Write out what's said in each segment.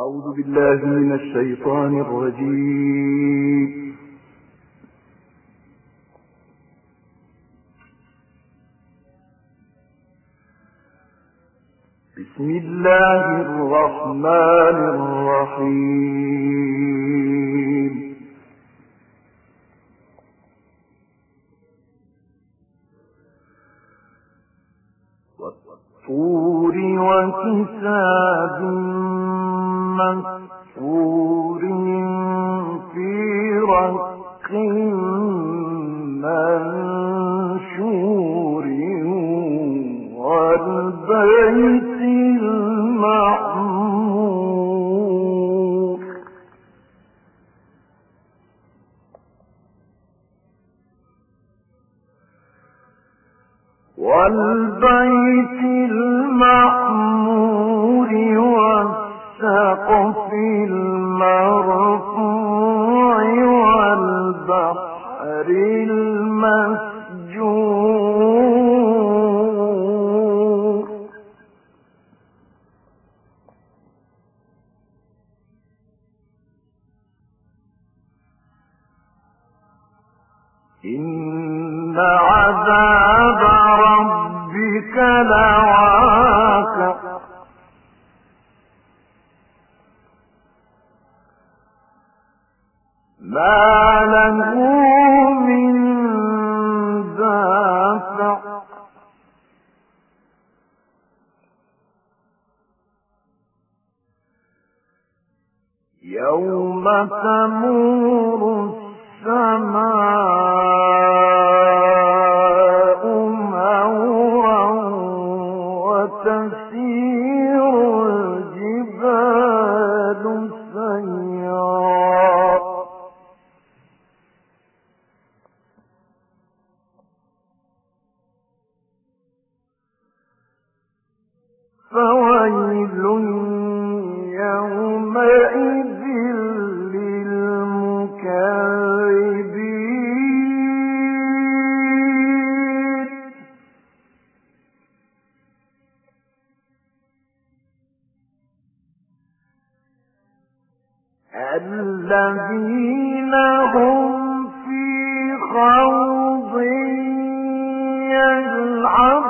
أعوذ بالله من الشيطان الرجيم. بسم الله الرحمن الرحيم. والطور وكتاب في منشور والبيت المعمور والبيت المسجور إن عذاب ربك لواقع يوم تمور السماء. يلعبون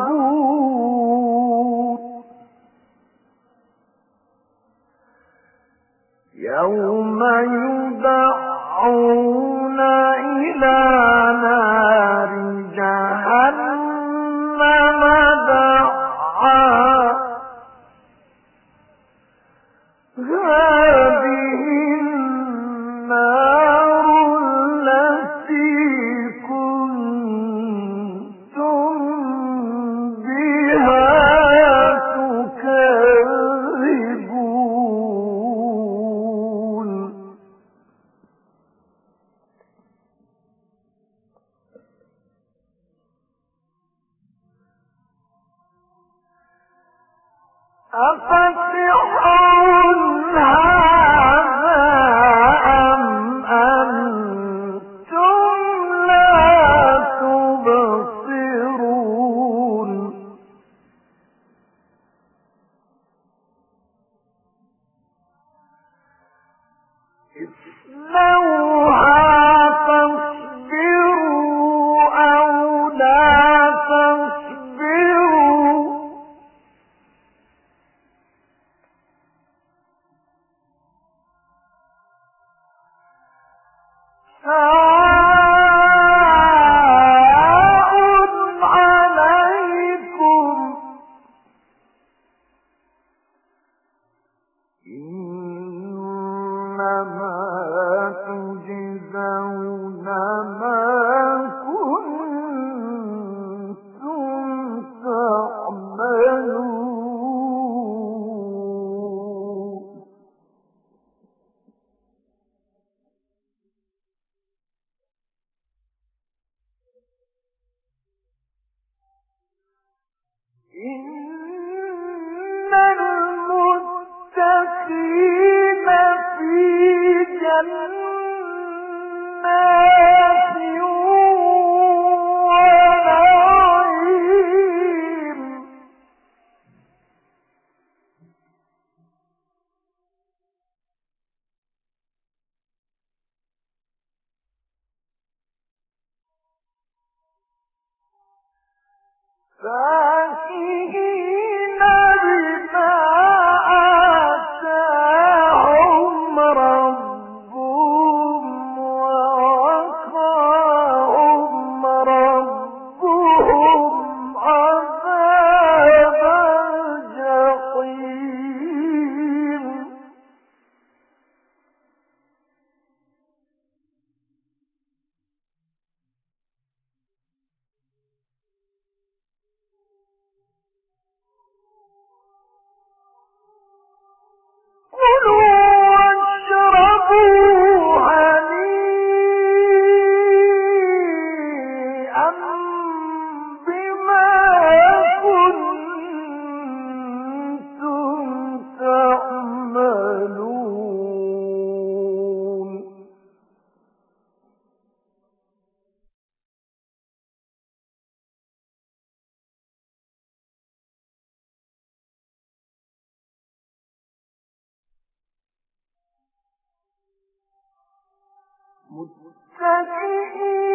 متكئين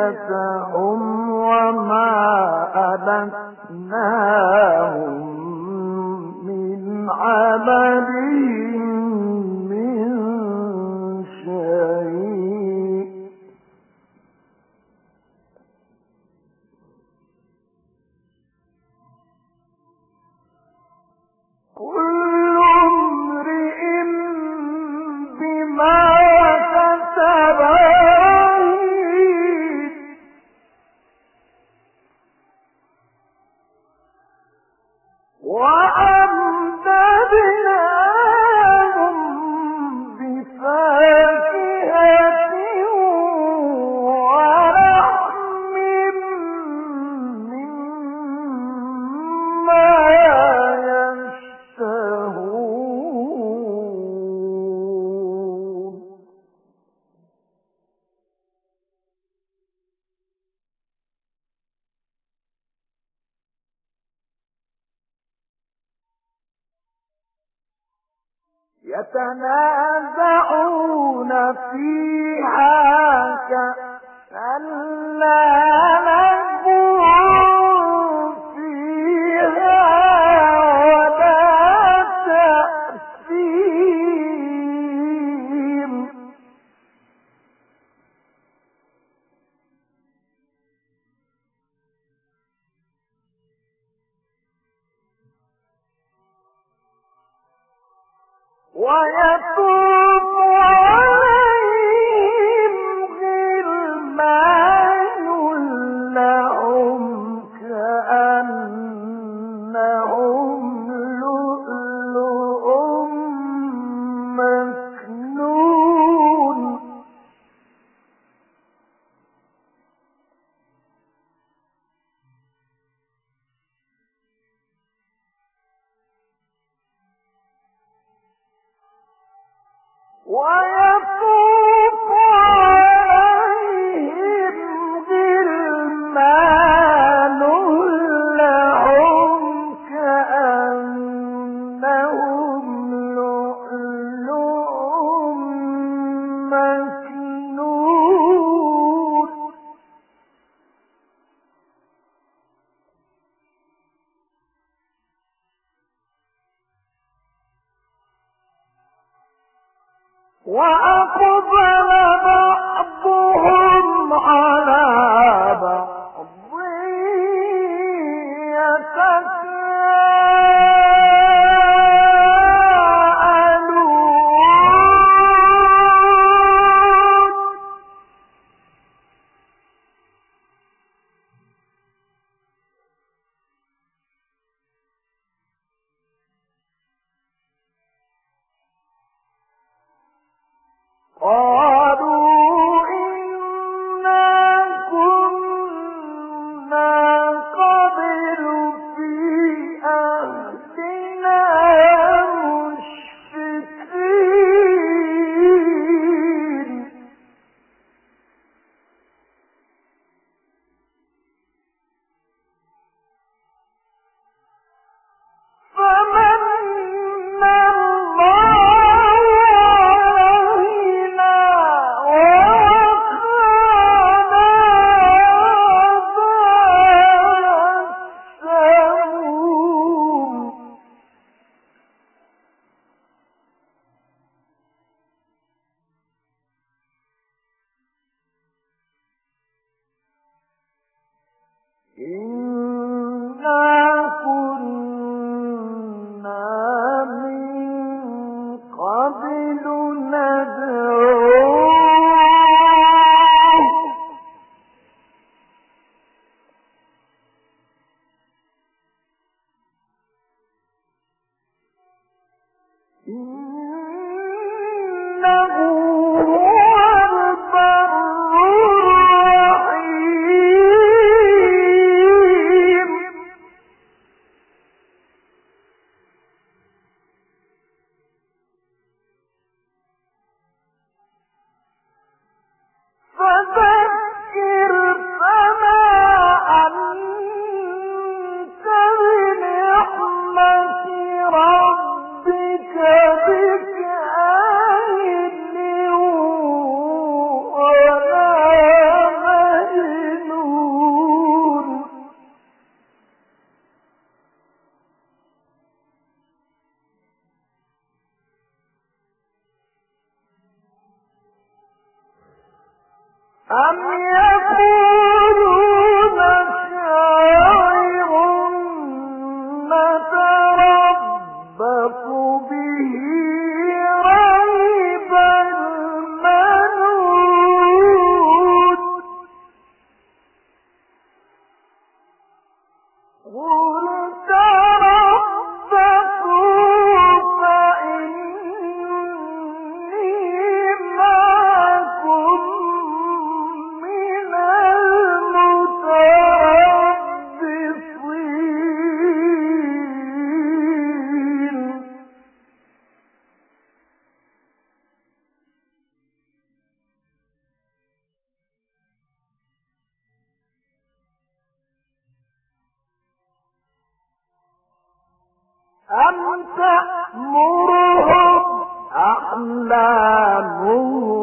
ذريتهم وما ألتناهم يتنازعون فيها كأسا لا وأقبل بعضهم على بعض. أم أحلامهم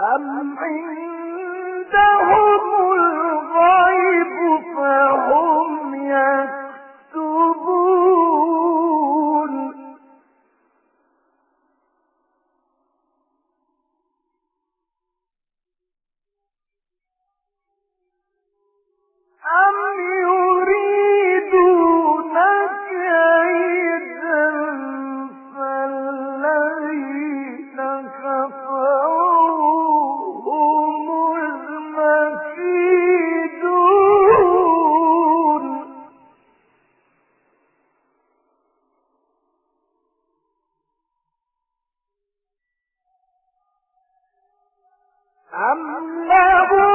أم عندهم أم لهم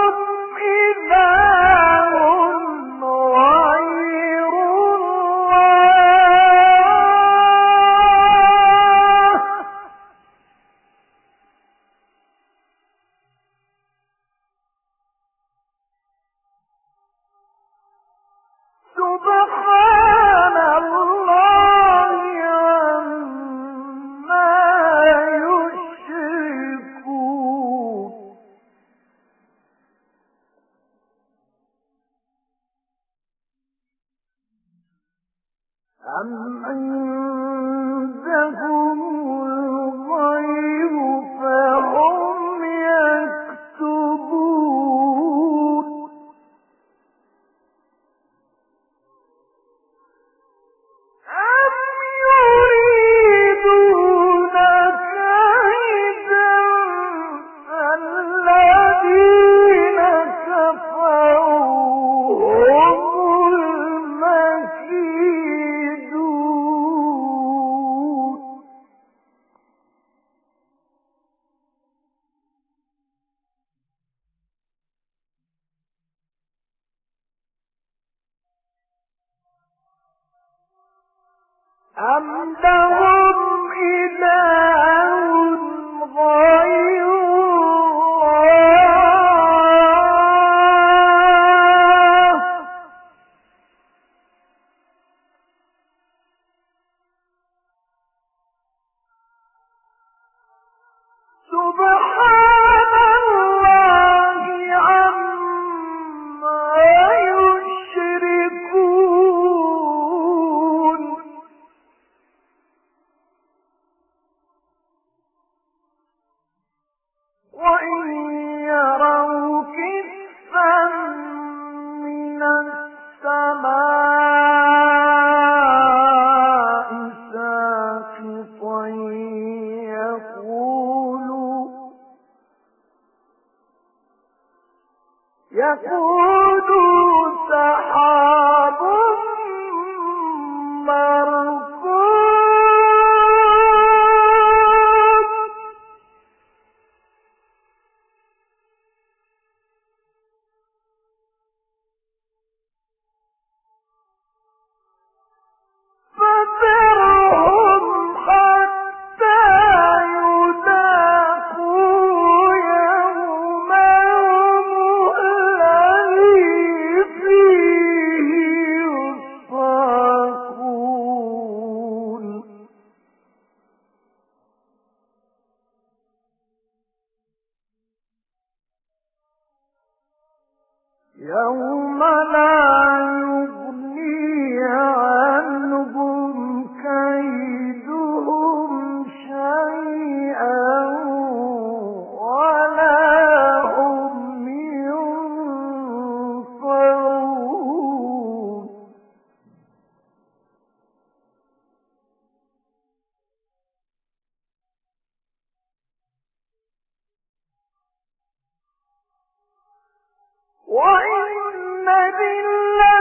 وإن بالله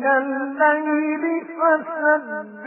من الليل فسبح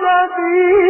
فَتَدَلَّىٰ